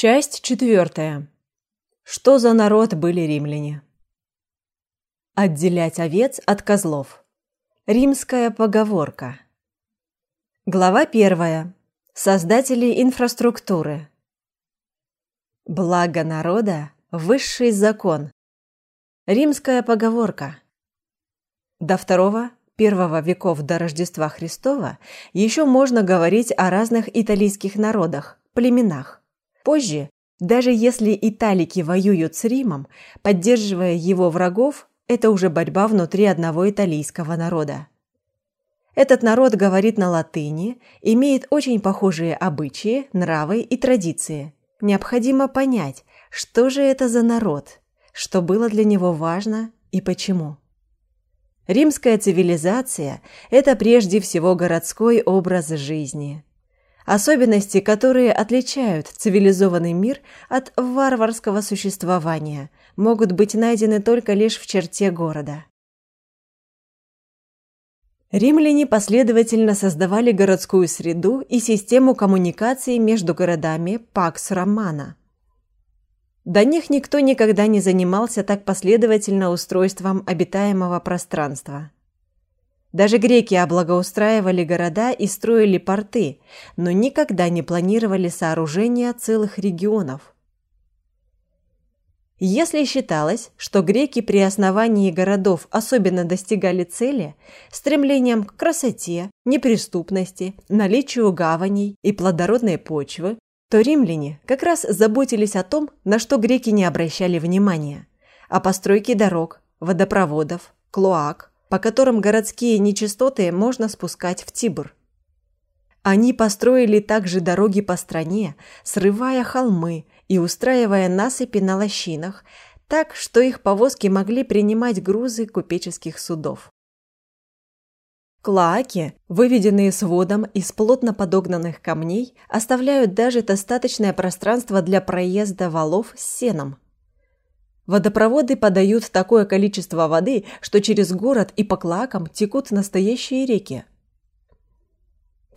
Часть четвертая. Что за народ были римляне? Отделять овец от козлов. Римская поговорка. Глава первая. Создатели инфраструктуры. Благо народа – высший закон. Римская поговорка. До второго, первого веков до Рождества Христова еще можно говорить о разных италийских народах, племенах. Позже, даже если италики воюют с Римом, поддерживая его врагов, это уже борьба внутри одного италийского народа. Этот народ говорит на латыни, имеет очень похожие обычаи, нравы и традиции. Необходимо понять, что же это за народ, что было для него важно и почему. Римская цивилизация – это прежде всего городской образ жизни. Особенности, которые отличают цивилизованный мир от варварского существования, могут быть найдены только лишь в черте города. Римляне последовательно создавали городскую среду и систему коммуникации между городами Пакс Романа. До них никто никогда не занимался так последовательно устройством обитаемого пространства. Даже греки облагоустраивали города и строили порты, но никогда не планировали сооружения целых регионов – если считалось, что греки при основании городов особенно достигали цели стремлением к красоте, неприступности, наличию гаваней и плодородной почвы, то римляне как раз заботились о том, на что греки не обращали внимания – о постройке дорог, водопроводов, клоак, по которым городские нечистоты можно спускать в Тибр. Они построили также дороги по стране, срывая холмы и устраивая насыпи на лощинах, так, что их повозки могли принимать грузы купеческих судов. Клоаки, выведенные сводом из плотно подогнанных камней, оставляют даже достаточное пространство для проезда валов с сеном. Водопроводы подают такое количество воды, что через город и по клоакам текут настоящие реки –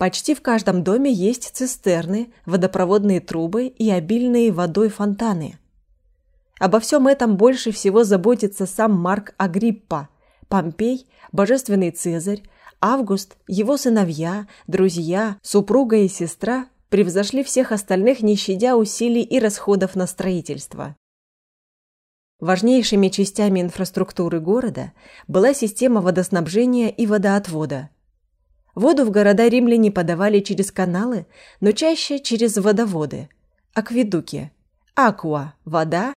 Почти в каждом доме есть цистерны, водопроводные трубы и обильные водой фонтаны. Обо всем этом больше всего заботится сам Марк Агриппа, Помпей, божественный Цезарь, Август, его сыновья, друзья, супруга и сестра превзошли всех остальных, не щадя усилий и расходов на строительство. Важнейшими частями инфраструктуры города была система водоснабжения и водоотвода – Воду в города римляне подавали через каналы, но чаще через водоводы, акведуки, акуа – вода,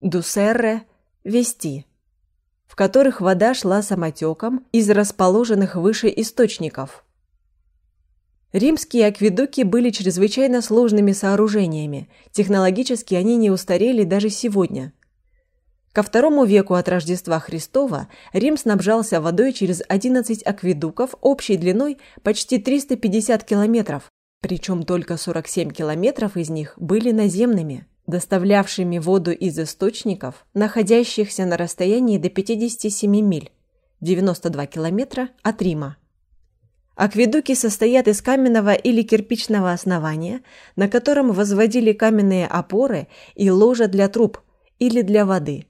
дусерре – вести, в которых вода шла самотеком из расположенных выше источников. Римские акведуки были чрезвычайно сложными сооружениями, технологически они не устарели даже сегодня – Ко второму веку от Рождества Христова Рим снабжался водой через 11 акведуков общей длиной почти 350 километров, причем только 47 километров из них были наземными, доставлявшими воду из источников, находящихся на расстоянии до 57 миль, 92 километра от Рима. Акведуки состоят из каменного или кирпичного основания, на котором возводили каменные опоры и ложа для труб или для воды –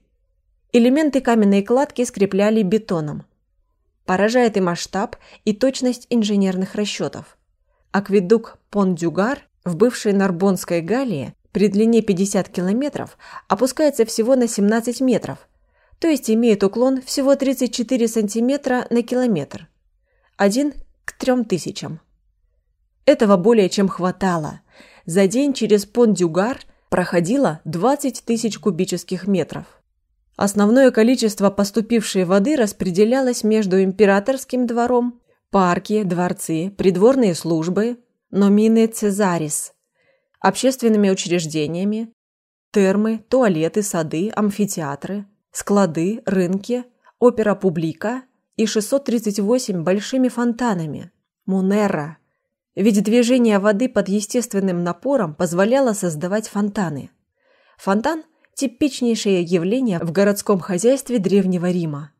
Элементы каменной кладки скрепляли бетоном. Поражает и масштаб, и точность инженерных расчетов. Акведук Пон-Дюгар в бывшей Нарбонской Галлии при длине 50 километров опускается всего на 17 метров, то есть имеет уклон всего 34 сантиметра на километр. Один к трем тысячам. Этого более чем хватало. За день через Пон-Дюгар проходило 20 тысяч кубических метров. Основное количество поступившей воды распределялось между императорским двором, парки, дворцы, придворные службы, номины Цезарис, общественными учреждениями, термы, туалеты, сады, амфитеатры, склады, рынки, опера публика и 638 большими фонтанами. Мунера. Ведь движение воды под естественным напором позволяло создавать фонтаны. Фонтан типичнейшее явление в городском хозяйстве Древнего Рима.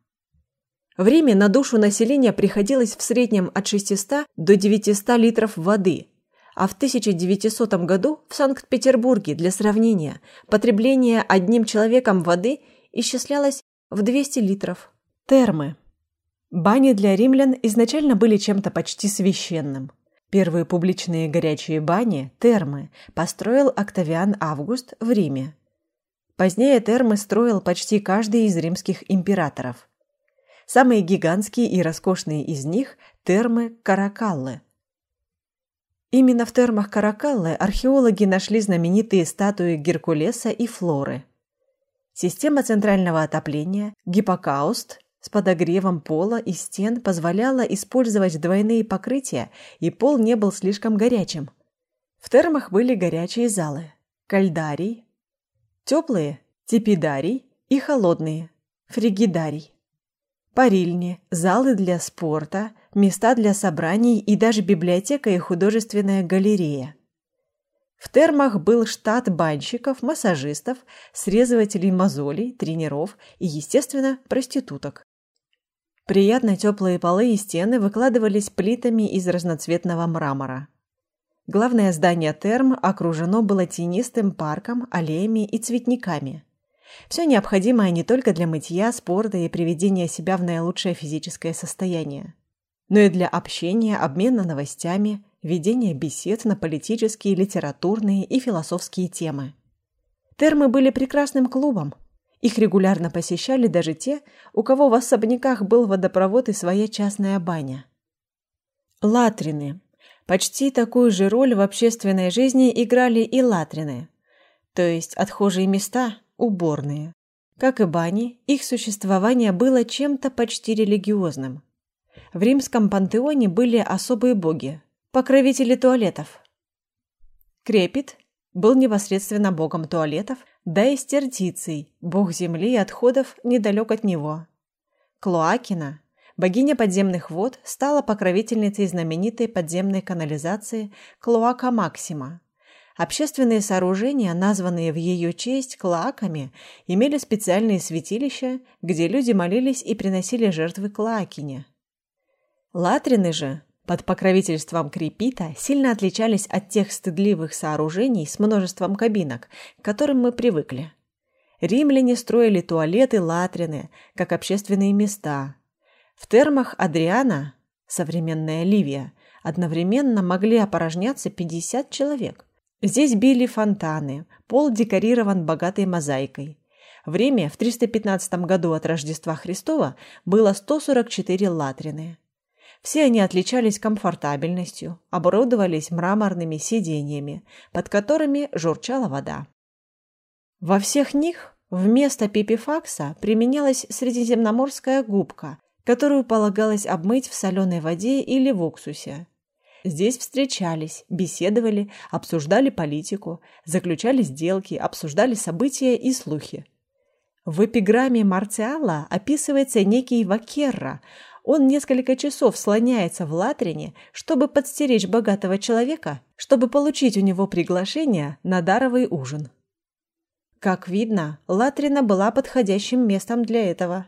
В Риме на душу населения приходилось в среднем от 600 до 900 литров воды, А в 1900 году в Санкт-Петербурге, для сравнения, потребление одним человеком воды исчислялось в 200 литров. Термы. Бани для римлян изначально были чем-то почти священным. Первые публичные горячие бани, термы, построил Октавиан Август в Риме. Позднее термы строил почти каждый из римских императоров. Самые гигантские и роскошные из них – термы Каракаллы – Именно в термах Каракаллы археологи нашли знаменитые статуи Геркулеса и Флоры. Система центрального отопления, гиппокауст с подогревом пола и стен позволяла использовать двойные покрытия, и пол не был слишком горячим. В термах были горячие залы – кальдарий, теплые – типидарий и холодные – фригидарий парильни, залы для спорта, места для собраний и даже библиотека и художественная галерея. В термах был штат банщиков, массажистов, срезывателей мозолей, тренеров и, естественно, проституток. Приятно теплые полы и стены выкладывались плитами из разноцветного мрамора. Главное здание терм окружено было тенистым парком, аллеями и цветниками – все необходимое не только для мытья, спорта и приведения себя в наилучшее физическое состояние, но и для общения, обмена новостями, ведения бесед на политические, литературные и философские темы. Термы были прекрасным клубом. Их регулярно посещали даже те, у кого в особняках был водопровод и своя частная баня. Латрины. Почти такую же роль в общественной жизни играли и латрины, то есть отхожие места – уборные. Как и бани, их существование было чем-то почти религиозным. В римском пантеоне были особые боги, покровители туалетов. Крепит был непосредственно богом туалетов, да и Стертиций, бог земли и отходов, недалек от него. Клоакина, богиня подземных вод, стала покровительницей знаменитой подземной канализации Клоака Максима, Общественные сооружения, названные в ее честь клоаками, имели специальные святилища, где люди молились и приносили жертвы клоакине. Латрины же, под покровительством Крепита, сильно отличались от тех стыдливых сооружений с множеством кабинок, к которым мы привыкли. Римляне строили туалеты латрины, как общественные места. В термах Адриана, современная Ливия, одновременно могли опорожняться 50 человек. Здесь били фонтаны, пол декорирован богатой мозаикой. Время в 315 году от Рождества Христова было 144 латрины. Все они отличались комфортабельностью, оборудовались мраморными сиденьями, под которыми журчала вода. Во всех них вместо пипифакса применялась средиземноморская губка, которую полагалось обмыть в соленой воде или в уксусе. Здесь встречались, беседовали, обсуждали политику, заключали сделки, обсуждали события и слухи. В эпиграмме Марциала описывается некий Вакерра. Он несколько часов слоняется в Латрине, чтобы подстеречь богатого человека, чтобы получить у него приглашение на даровый ужин. Как видно, Латрина была подходящим местом для этого.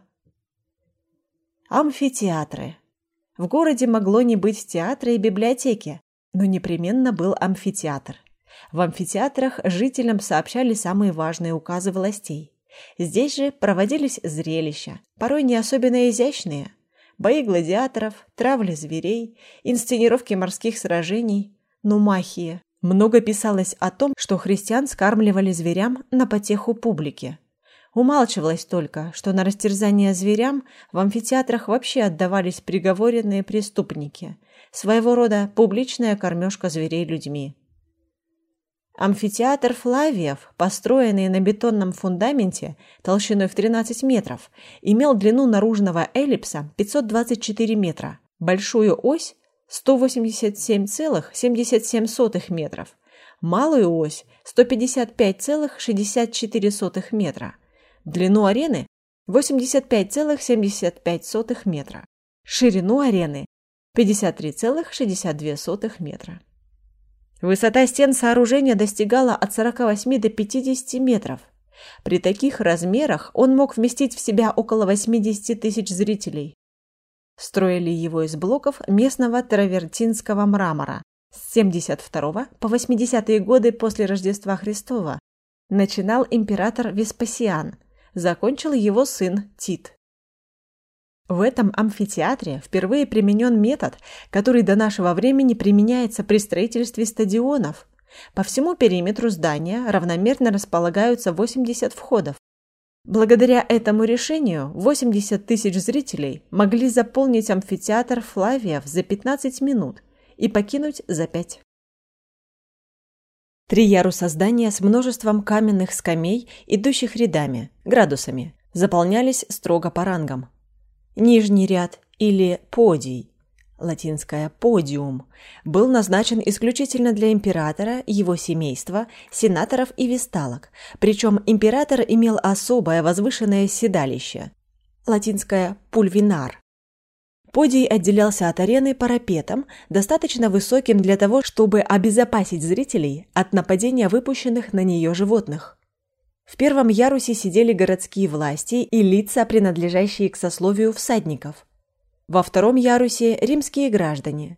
Амфитеатры – в городе могло не быть театра и библиотеки, но непременно был амфитеатр. В амфитеатрах жителям сообщали самые важные указы властей. Здесь же проводились зрелища, порой не особенно изящные. Бои гладиаторов, травли зверей, инсценировки морских сражений, нумахия. Много писалось о том, что христиан скармливали зверям на потеху публики. Умалчивалось только, что на растерзание зверям в амфитеатрах вообще отдавались приговоренные преступники, своего рода публичная кормежка зверей людьми. Амфитеатр Флавиев, построенный на бетонном фундаменте толщиной в 13 метров, имел длину наружного эллипса 524 метра, большую ось 187,77 метров, малую ось 155,64 метра – длину арены 85,75 метра, ширину арены 53,62 метра. Высота стен сооружения достигала от 48 до 50 метров. При таких размерах он мог вместить в себя около 80 тысяч зрителей. Строили его из блоков местного травертинского мрамора, С 72 по 80-е годы после Рождества Христова начинал император Веспасиан, закончил его сын Тит. В этом амфитеатре впервые применен метод, который до нашего времени применяется при строительстве стадионов. По всему периметру здания равномерно располагаются 80 входов. Благодаря этому решению 80 тысяч зрителей могли заполнить амфитеатр Флавиев за 15 минут и покинуть за 5. Три яруса здания с множеством каменных скамей, идущих рядами, градусами, заполнялись строго по рангам. Нижний ряд или подий, латинское «подиум», был назначен исключительно для императора, его семейства, сенаторов и весталок, причем император имел особое возвышенное седалище, латинское «пульвинар», Подий отделялся от арены парапетом, достаточно высоким для того, чтобы обезопасить зрителей от нападения выпущенных на нее животных. В первом ярусе сидели городские власти и лица, принадлежащие к сословию всадников. Во втором ярусе – римские граждане.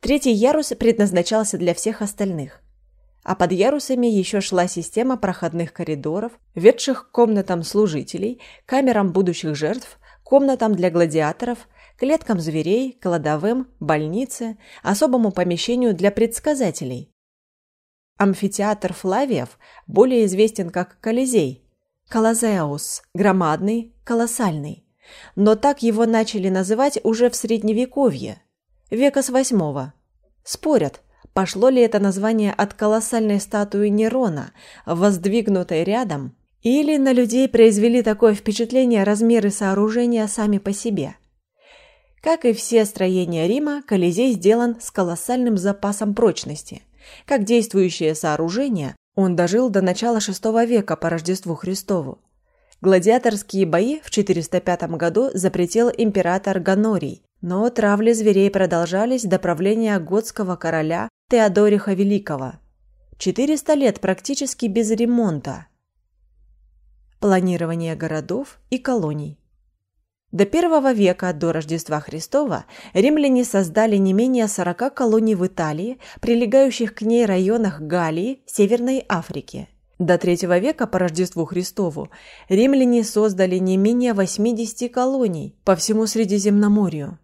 Третий ярус предназначался для всех остальных. А под ярусами еще шла система проходных коридоров, ведших к комнатам служителей, камерам будущих жертв, комнатам для гладиаторов – клеткам зверей, кладовым, больнице, особому помещению для предсказателей. Амфитеатр Флавиев более известен как Колизей, Колозеус, громадный, колоссальный. Но так его начали называть уже в Средневековье, века с восьмого. Спорят, пошло ли это название от колоссальной статуи Нерона, воздвигнутой рядом, или на людей произвели такое впечатление размеры сооружения сами по себе – как и все строения Рима, Колизей сделан с колоссальным запасом прочности. Как действующее сооружение, он дожил до начала VI века по Рождеству Христову. Гладиаторские бои в 405 году запретил император Ганорий, но травли зверей продолжались до правления готского короля Теодориха Великого. 400 лет практически без ремонта. Планирование городов и колоний. До первого века до Рождества Христова римляне создали не менее 40 колоний в Италии, прилегающих к ней районах Галлии, Северной Африки. До третьего века по Рождеству Христову римляне создали не менее 80 колоний по всему Средиземноморью.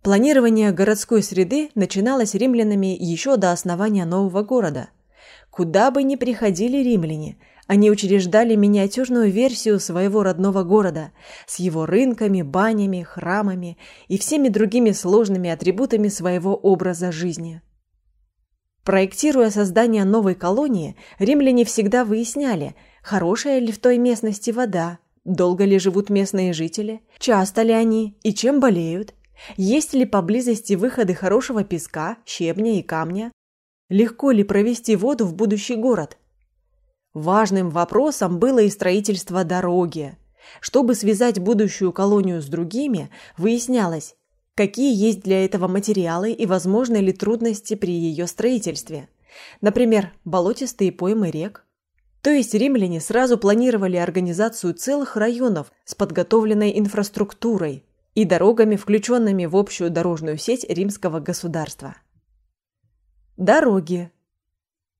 Планирование городской среды начиналось римлянами еще до основания нового города. Куда бы ни приходили римляне, они учреждали миниатюрную версию своего родного города с его рынками, банями, храмами и всеми другими сложными атрибутами своего образа жизни. Проектируя создание новой колонии, римляне всегда выясняли, хорошая ли в той местности вода, долго ли живут местные жители, часто ли они и чем болеют, есть ли поблизости выходы хорошего песка, щебня и камня, легко ли провести воду в будущий город, Важным вопросом было и строительство дороги. Чтобы связать будущую колонию с другими, выяснялось, какие есть для этого материалы и возможны ли трудности при ее строительстве. Например, болотистые поймы рек. То есть римляне сразу планировали организацию целых районов с подготовленной инфраструктурой и дорогами, включенными в общую дорожную сеть римского государства. Дороги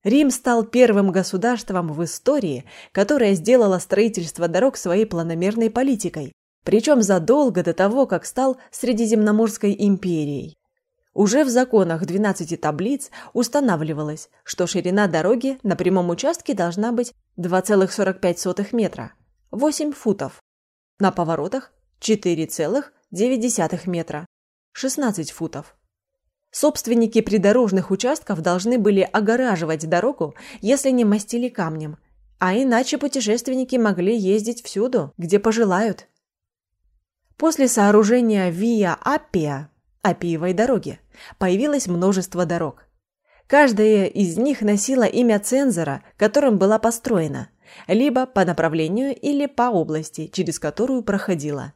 Рим стал первым государством в истории, которое сделало строительство дорог своей планомерной политикой, причем задолго до того, как стал Средиземноморской империей. Уже в законах 12 таблиц устанавливалось, что ширина дороги на прямом участке должна быть 2,45 метра, 8 футов, на поворотах 4,9 метра, 16 футов. Собственники придорожных участков должны были огораживать дорогу, если не мастили камнем, а иначе путешественники могли ездить всюду, где пожелают. После сооружения Виа Аппия, Аппиевой дороги, появилось множество дорог. Каждая из них носила имя цензора, которым была построена, либо по направлению или по области, через которую проходила.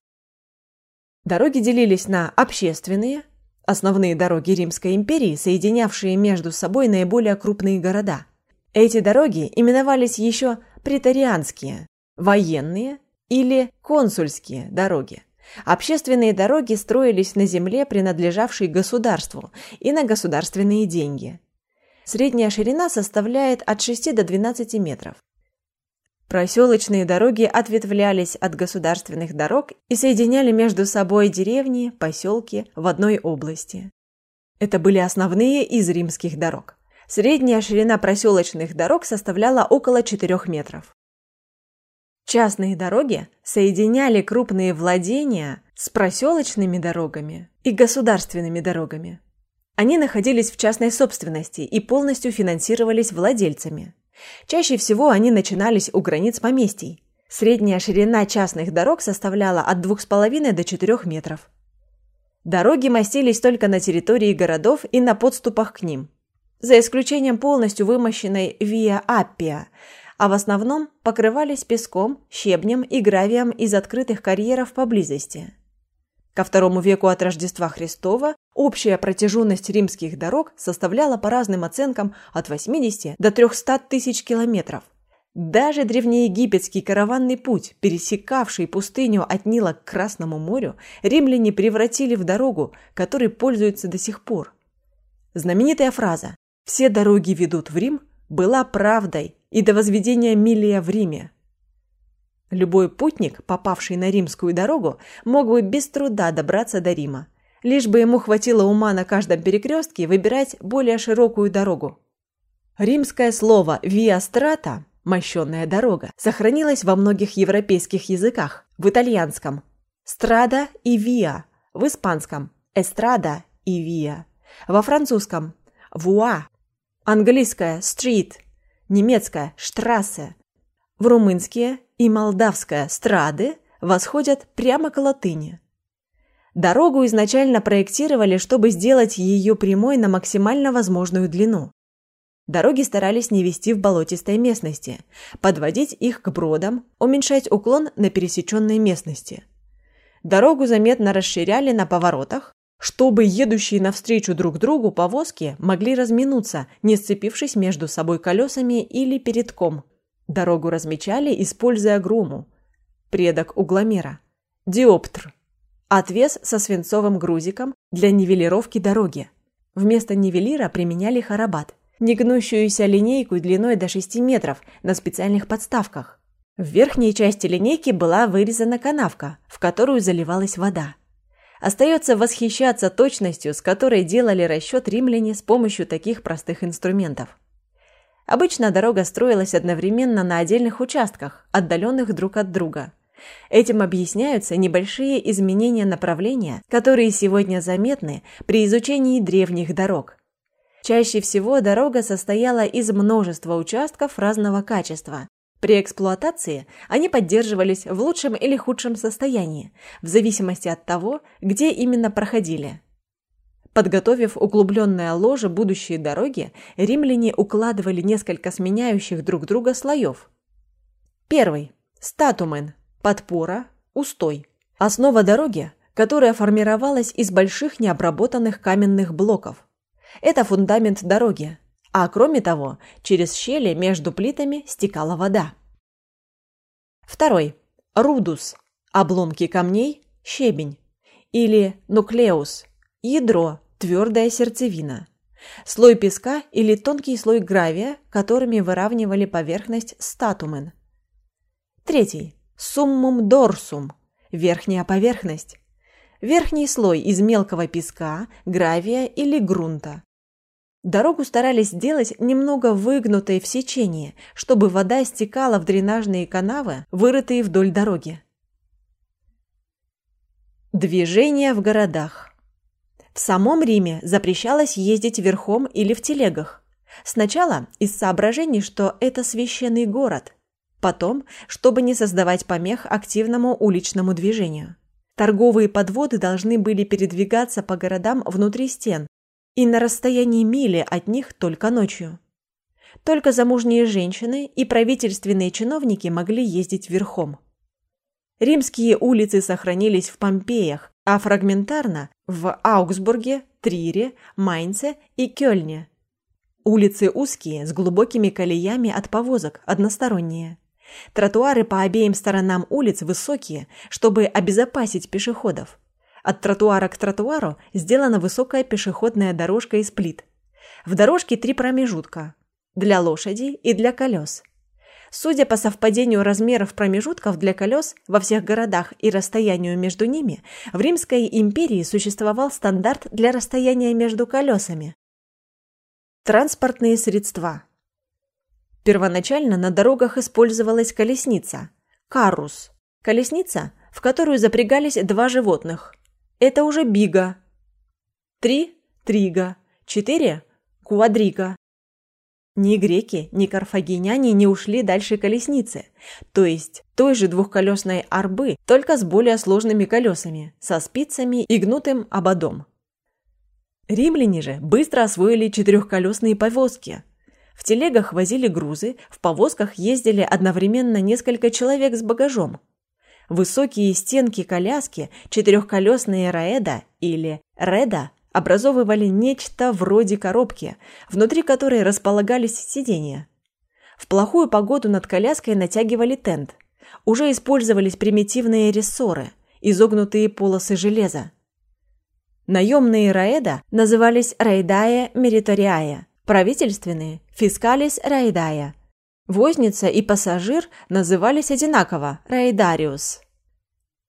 Дороги делились на общественные – Основные дороги Римской империи, соединявшие между собой наиболее крупные города. Эти дороги именовались еще претарианские, военные или консульские дороги, Общественные дороги строились на земле, принадлежавшей государству, и на государственные деньги. Средняя ширина составляет от 6 до 12 метров. Проселочные дороги ответвлялись от государственных дорог и соединяли между собой деревни, поселки в одной области. Это были основные из римских дорог. Средняя ширина проселочных дорог составляла около 4 метров. Частные дороги соединяли крупные владения с проселочными дорогами и государственными дорогами. Они находились в частной собственности и полностью финансировались владельцами. Чаще всего они начинались у границ поместий. Средняя ширина частных дорог составляла от 2,5 до 4 метров. Дороги мастились только на территории городов и на подступах к ним, за исключением полностью вымощенной Виа Аппия, а в основном покрывались песком, щебнем и гравием из открытых карьеров поблизости. Ко второму веку от Рождества Христова общая протяженность римских дорог составляла по разным оценкам от 80 до 300 тысяч километров. Даже древнеегипетский караванный путь, пересекавший пустыню от Нила к Красному морю, римляне превратили в дорогу, которой пользуются до сих пор. Знаменитая фраза «Все дороги ведут в Рим» была правдой и до возведения Милия в Риме. Любой путник, попавший на римскую дорогу, мог бы без труда добраться до Рима, лишь бы ему хватило ума на каждом перекрестке выбирать более широкую дорогу. Римское слово «via strata» – «мощенная дорога» сохранилось во многих европейских языках, в итальянском «strada» и «via», в испанском «estrada» и «via», во французском «voie», английское «street», немецкое «strasse», в румынские и молдавская страды восходят прямо к латыни. Дорогу изначально проектировали, чтобы сделать ее прямой на максимально возможную длину. Дороги старались не вести в болотистой местности, подводить их к бродам, уменьшать уклон на пересеченной местности. Дорогу заметно расширяли на поворотах, чтобы едущие навстречу друг другу повозки могли разминуться, не сцепившись между собой колесами или передком – Дорогу размечали, используя грому, предок угломера, диоптр, отвес со свинцовым грузиком для нивелировки дороги. Вместо нивелира применяли харабат, негнущуюся линейку длиной до 6 метров на специальных подставках. В верхней части линейки была вырезана канавка, в которую заливалась вода. Остается восхищаться точностью, с которой делали расчет римляне с помощью таких простых инструментов. Обычно дорога строилась одновременно на отдельных участках, отдаленных друг от друга. Этим объясняются небольшие изменения направления, которые сегодня заметны при изучении древних дорог. Чаще всего дорога состояла из множества участков разного качества. При эксплуатации они поддерживались в лучшем или худшем состоянии, в зависимости от того, где именно проходили. Подготовив углубленное ложе будущей дороги, римляне укладывали несколько сменяющих друг друга слоев. Первый. Статумен. Подпора. Устой. Основа дороги, которая формировалась из больших необработанных каменных блоков. Это фундамент дороги, а кроме того, через щели между плитами стекала вода. Второй. Рудус. Обломки камней, щебень. Или нуклеус. Ядро, твердая сердцевина, слой песка или тонкий слой гравия, которыми выравнивали поверхность статумен. Третий. Суммум дорсум – верхняя поверхность. Верхний слой из мелкого песка, гравия или грунта. Дорогу старались сделать немного выгнутой в сечении, чтобы вода стекала в дренажные канавы, вырытые вдоль дороги. Движение в городах в самом Риме запрещалось ездить верхом или в телегах. Сначала из соображений, что это священный город. Потом, чтобы не создавать помех активному уличному движению. Торговые подводы должны были передвигаться по городам внутри стен и на расстоянии мили от них только ночью. Только замужние женщины и правительственные чиновники могли ездить верхом. Римские улицы сохранились в Помпеях, а фрагментарно в Аугсбурге, Трире, Майнце и Кёльне. Улицы узкие, с глубокими колеями от повозок, односторонние. Тротуары по обеим сторонам улиц высокие, чтобы обезопасить пешеходов. От тротуара к тротуару сделана высокая пешеходная дорожка из плит. В дорожке три промежутка – для лошади и для колес. Судя по совпадению размеров промежутков для колес во всех городах и расстоянию между ними, в Римской империи существовал стандарт для расстояния между колесами. Транспортные средства – Первоначально на дорогах использовалась колесница – карус. Колесница, в которую запрягались два животных. Это уже бига. Три – трига. Четыре – квадрига. Ни греки, ни карфагеняне не ушли дальше колесницы, то есть той же двухколесной арбы, только с более сложными колесами, со спицами и гнутым ободом. Римляне же быстро освоили четырехколесные повозки – в телегах возили грузы, в повозках ездили одновременно несколько человек с багажом. Высокие стенки коляски, четырехколесные раэда или реда образовывали нечто вроде коробки, внутри которой располагались сиденья. В плохую погоду над коляской натягивали тент. Уже использовались примитивные рессоры, изогнутые полосы железа. Наемные раэда назывались райдая мериториая, правительственные – фискалис райдая. Возница и пассажир назывались одинаково – райдариус.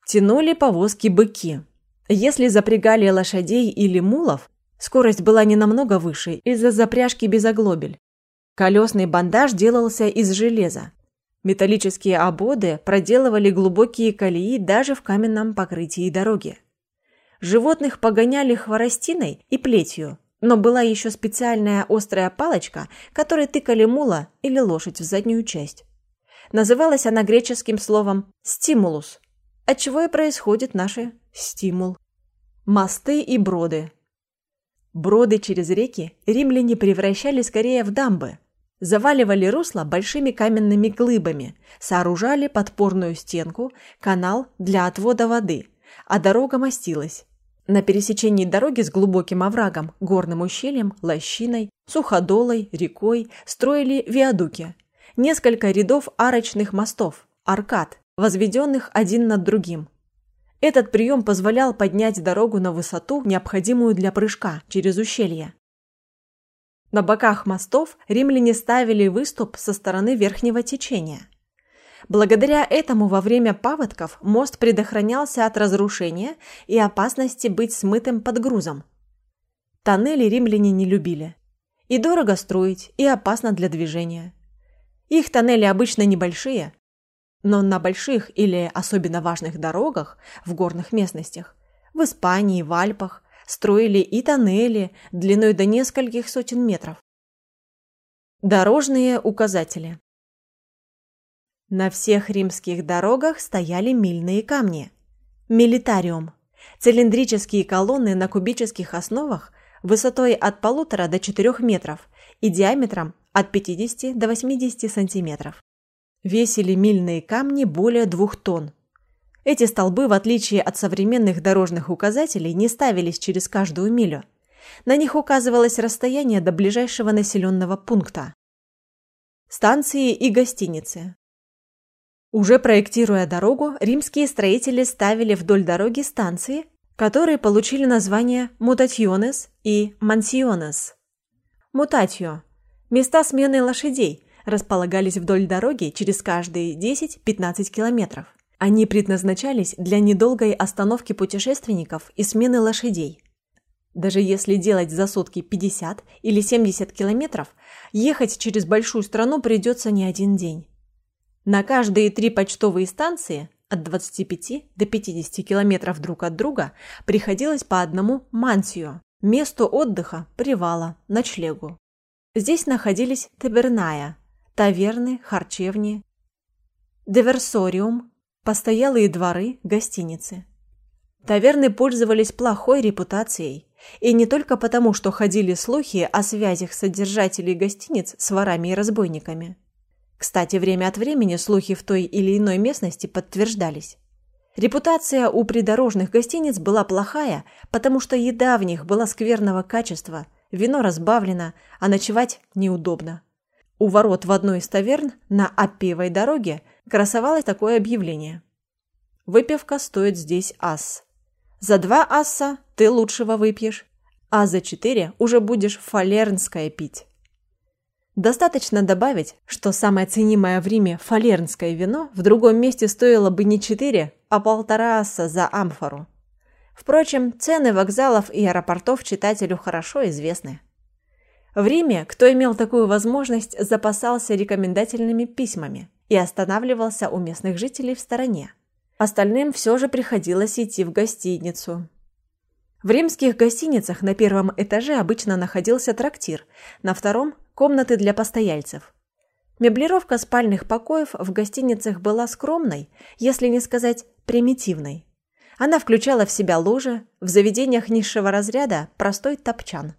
Тянули повозки быки. Если запрягали лошадей или мулов, скорость была не намного выше из-за запряжки без оглобель. Колесный бандаж делался из железа. Металлические ободы проделывали глубокие колеи даже в каменном покрытии дороги. Животных погоняли хворостиной и плетью, но была еще специальная острая палочка, которой тыкали мула или лошадь в заднюю часть. Называлась она греческим словом «стимулус», отчего и происходит наше «стимул». Мосты и броды. Броды через реки римляне превращали скорее в дамбы. Заваливали русло большими каменными глыбами, сооружали подпорную стенку, канал для отвода воды, а дорога мостилась. На пересечении дороги с глубоким оврагом, горным ущельем, лощиной, суходолой, рекой строили виадуки. Несколько рядов арочных мостов, аркад, возведенных один над другим. Этот прием позволял поднять дорогу на высоту, необходимую для прыжка через ущелье. На боках мостов римляне ставили выступ со стороны верхнего течения – Благодаря этому во время паводков мост предохранялся от разрушения и опасности быть смытым под грузом. Тоннели римляне не любили. И дорого строить, и опасно для движения. Их тоннели обычно небольшие, но на больших или особенно важных дорогах в горных местностях, в Испании, в Альпах, строили и тоннели длиной до нескольких сотен метров. Дорожные указатели. На всех римских дорогах стояли мильные камни. Милитариум – цилиндрические колонны на кубических основах высотой от полутора до четырех метров и диаметром от 50 до 80 сантиметров. Весили мильные камни более двух тонн. Эти столбы, в отличие от современных дорожных указателей, не ставились через каждую милю. На них указывалось расстояние до ближайшего населенного пункта. Станции и гостиницы. Уже проектируя дорогу, римские строители ставили вдоль дороги станции, которые получили названия Мутатьонес и Мансионес. Мутатио – места смены лошадей, располагались вдоль дороги через каждые 10-15 километров. Они предназначались для недолгой остановки путешественников и смены лошадей. Даже если делать за сутки 50 или 70 километров, ехать через большую страну придется не один день. На каждые три почтовые станции от 25 до 50 километров друг от друга приходилось по одному мансию, месту отдыха, привала, ночлегу. Здесь находились таберная, таверны, харчевни, деверсориум, постоялые дворы, гостиницы. Таверны пользовались плохой репутацией, и не только потому, что ходили слухи о связях содержателей гостиниц с ворами и разбойниками. Кстати, время от времени слухи в той или иной местности подтверждались. Репутация у придорожных гостиниц была плохая, потому что еда в них была скверного качества, вино разбавлено, а ночевать неудобно. У ворот в одной из таверн на Аппиевой дороге красовалось такое объявление. Выпивка стоит здесь ас. За два асса ты лучшего выпьешь, а за четыре уже будешь фалернское пить. Достаточно добавить, что самое ценимое в Риме фалернское вино в другом месте стоило бы не четыре, а полтора асса за амфору. Впрочем, цены вокзалов и аэропортов читателю хорошо известны. В Риме, кто имел такую возможность, запасался рекомендательными письмами и останавливался у местных жителей в стороне. Остальным все же приходилось идти в гостиницу. В римских гостиницах на первом этаже обычно находился трактир, на втором комнаты для постояльцев. Меблировка спальных покоев в гостиницах была скромной, если не сказать примитивной. Она включала в себя ложе, в заведениях низшего разряда простой топчан.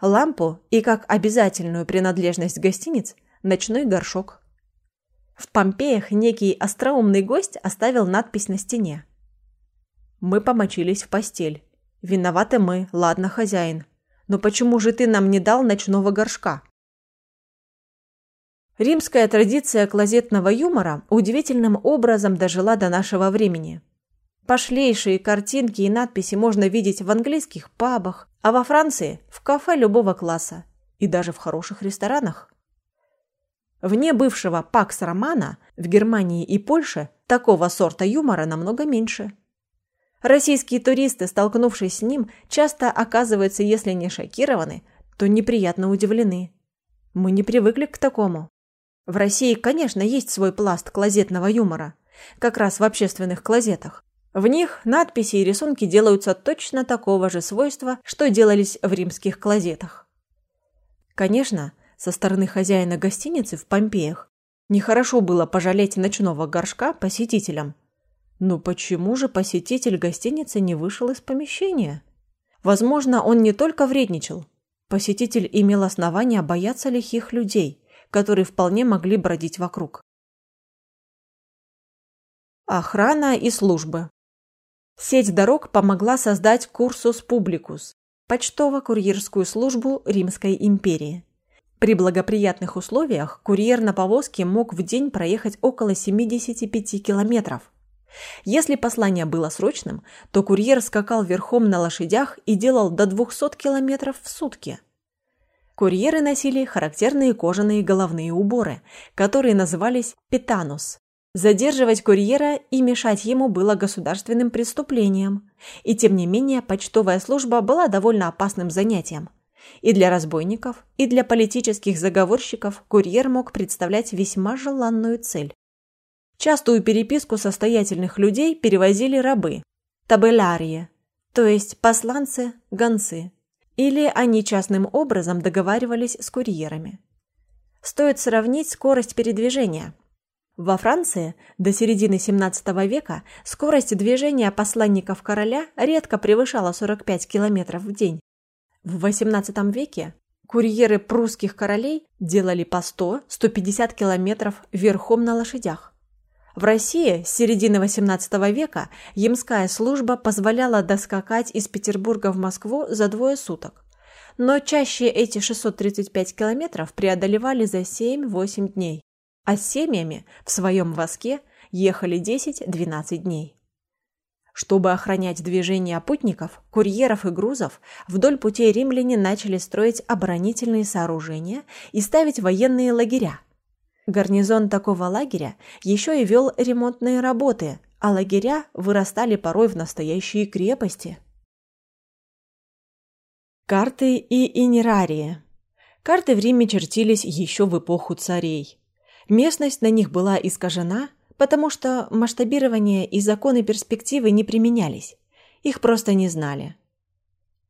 Лампу и, как обязательную принадлежность гостиниц, ночной горшок. В Помпеях некий остроумный гость оставил надпись на стене. «Мы помочились в постель. Виноваты мы, ладно, хозяин. Но почему же ты нам не дал ночного горшка?» Римская традиция клозетного юмора удивительным образом дожила до нашего времени. Пошлейшие картинки и надписи можно видеть в английских пабах, а во Франции – в кафе любого класса и даже в хороших ресторанах. Вне бывшего Пакс Романа в Германии и Польше такого сорта юмора намного меньше. Российские туристы, столкнувшись с ним, часто оказываются, если не шокированы, то неприятно удивлены. Мы не привыкли к такому. В России, конечно, есть свой пласт клозетного юмора, как раз в общественных клозетах. В них надписи и рисунки делаются точно такого же свойства, что делались в римских клозетах. Конечно, со стороны хозяина гостиницы в Помпеях нехорошо было пожалеть ночного горшка посетителям. Но почему же посетитель гостиницы не вышел из помещения? Возможно, он не только вредничал. Посетитель имел основания бояться лихих людей – которые вполне могли бродить вокруг. Охрана и службы. Сеть дорог помогла создать Курсус Публикус – почтово-курьерскую службу Римской империи. При благоприятных условиях курьер на повозке мог в день проехать около 75 километров. Если послание было срочным, то курьер скакал верхом на лошадях и делал до 200 километров в сутки – Курьеры носили характерные кожаные головные уборы, которые назывались «питанус». Задерживать курьера и мешать ему было государственным преступлением. И тем не менее, почтовая служба была довольно опасным занятием. И для разбойников, и для политических заговорщиков курьер мог представлять весьма желанную цель. Частую переписку состоятельных людей перевозили рабы – табелярии, то есть посланцы, гонцы, или они частным образом договаривались с курьерами. Стоит сравнить скорость передвижения. Во Франции до середины 17 века скорость движения посланников короля редко превышала 45 км в день. В XVIII веке курьеры прусских королей делали по 100-150 км верхом на лошадях. В России с середины XVIII века ямская служба позволяла доскакать из Петербурга в Москву за двое суток. Но чаще эти 635 километров преодолевали за 7-8 дней, а с семьями в своем воске ехали 10-12 дней. Чтобы охранять движение путников, курьеров и грузов, вдоль путей римляне начали строить оборонительные сооружения и ставить военные лагеря – Гарнизон такого лагеря еще и вел ремонтные работы, а лагеря вырастали порой в настоящие крепости. Карты и инерарии. Карты в Риме чертились еще в эпоху царей. Местность на них была искажена, потому что масштабирование и законы перспективы не применялись. Их просто не знали.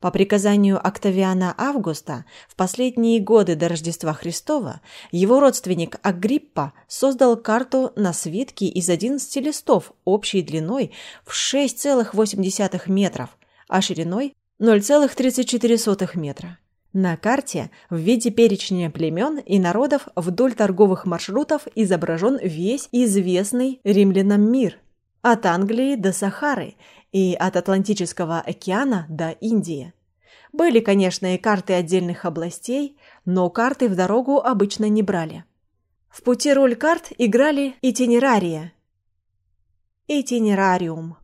По приказанию Октавиана Августа в последние годы до Рождества Христова его родственник Агриппа создал карту на свитке из 11 листов общей длиной в 6,8 метров, а шириной 0,34 метра. На карте в виде перечня племен и народов вдоль торговых маршрутов изображен весь известный римлянам мир – от Англии до Сахары и от Атлантического океана до Индии. Были, конечно, и карты отдельных областей, но карты в дорогу обычно не брали. В пути роль карт играли итинерария. Итинерариум,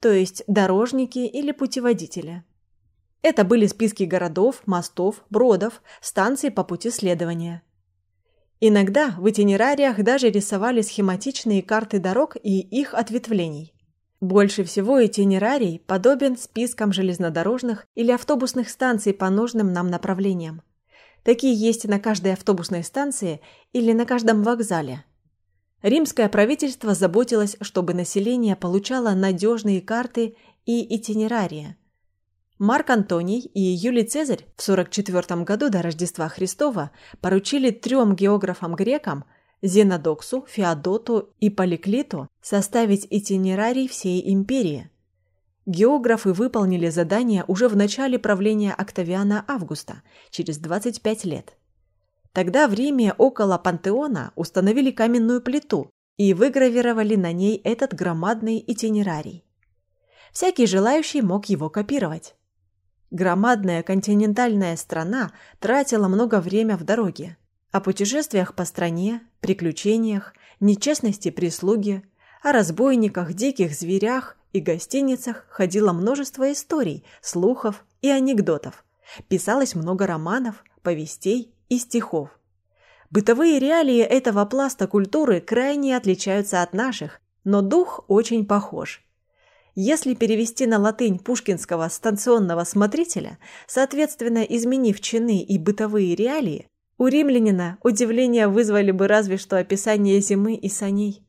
то есть дорожники или путеводители. Это были списки городов, мостов, бродов, станций по пути следования. Иногда в итинерариях даже рисовали схематичные карты дорог и их ответвлений. Больше всего итинерарий подобен спискам железнодорожных или автобусных станций по нужным нам направлениям. Такие есть на каждой автобусной станции или на каждом вокзале. Римское правительство заботилось, чтобы население получало надежные карты и итинерарии. Марк Антоний и Юлий Цезарь в 44 году до Рождества Христова поручили трем географам-грекам Зенодоксу, Феодоту и Поликлиту составить итинерарий всей империи – Географы выполнили задание уже в начале правления Октавиана Августа, через 25 лет. Тогда в Риме около Пантеона установили каменную плиту и выгравировали на ней этот громадный итинерарий. Всякий желающий мог его копировать. Громадная континентальная страна тратила много времени в дороге. О путешествиях по стране, приключениях, нечестности прислуги, о разбойниках, диких зверях и гостиницах ходило множество историй, слухов и анекдотов. Писалось много романов, повестей и стихов. Бытовые реалии этого пласта культуры крайне отличаются от наших, но дух очень похож. Если перевести на латынь пушкинского станционного смотрителя, соответственно изменив чины и бытовые реалии, у римлянина удивление вызвали бы разве что описание зимы и саней.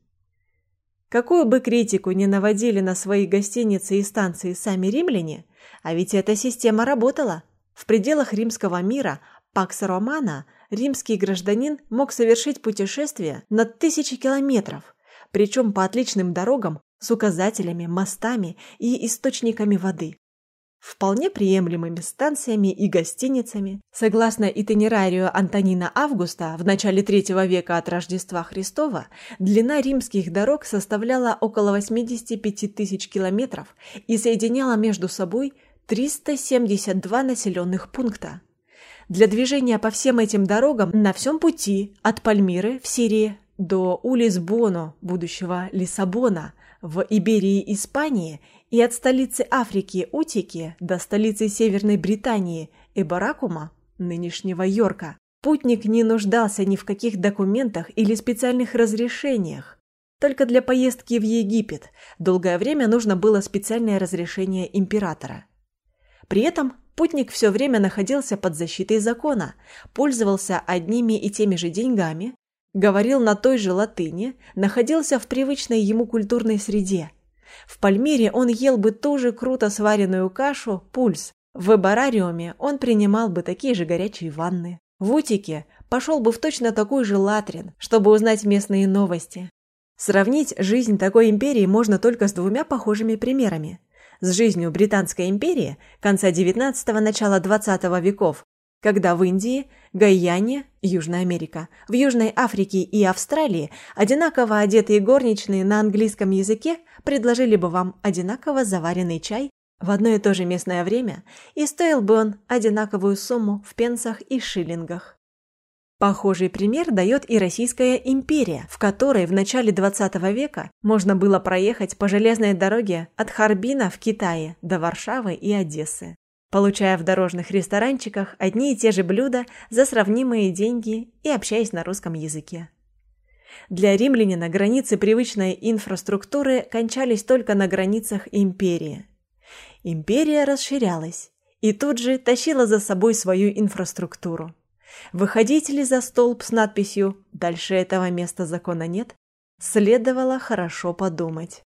Какую бы критику ни наводили на свои гостиницы и станции сами римляне, а ведь эта система работала. В пределах римского мира Пакс Романа римский гражданин мог совершить путешествие на тысячи километров, причем по отличным дорогам с указателями, мостами и источниками воды вполне приемлемыми станциями и гостиницами. Согласно итинерарию Антонина Августа в начале III века от Рождества Христова, длина римских дорог составляла около 85 тысяч километров и соединяла между собой 372 населенных пункта. Для движения по всем этим дорогам на всем пути от Пальмиры в Сирии до Улисбоно, будущего Лиссабона, в Иберии Испании и от столицы Африки Утики до столицы Северной Британии Эбаракума, нынешнего Йорка, путник не нуждался ни в каких документах или специальных разрешениях. Только для поездки в Египет долгое время нужно было специальное разрешение императора. При этом путник все время находился под защитой закона, пользовался одними и теми же деньгами, говорил на той же латыни, находился в привычной ему культурной среде – в Пальмире он ел бы ту же круто сваренную кашу «Пульс». В Эбарариуме он принимал бы такие же горячие ванны. В Утике пошел бы в точно такой же Латрин, чтобы узнать местные новости. Сравнить жизнь такой империи можно только с двумя похожими примерами. С жизнью Британской империи конца XIX – начала XX веков когда в Индии, Гайяне, Южная Америка, в Южной Африке и Австралии одинаково одетые горничные на английском языке предложили бы вам одинаково заваренный чай в одно и то же местное время, и стоил бы он одинаковую сумму в пенсах и шиллингах. Похожий пример дает и Российская империя, в которой в начале XX века можно было проехать по железной дороге от Харбина в Китае до Варшавы и Одессы получая в дорожных ресторанчиках одни и те же блюда за сравнимые деньги и общаясь на русском языке. Для римлянина границы привычной инфраструктуры кончались только на границах империи. Империя расширялась и тут же тащила за собой свою инфраструктуру. Выходить ли за столб с надписью «Дальше этого места закона нет» следовало хорошо подумать.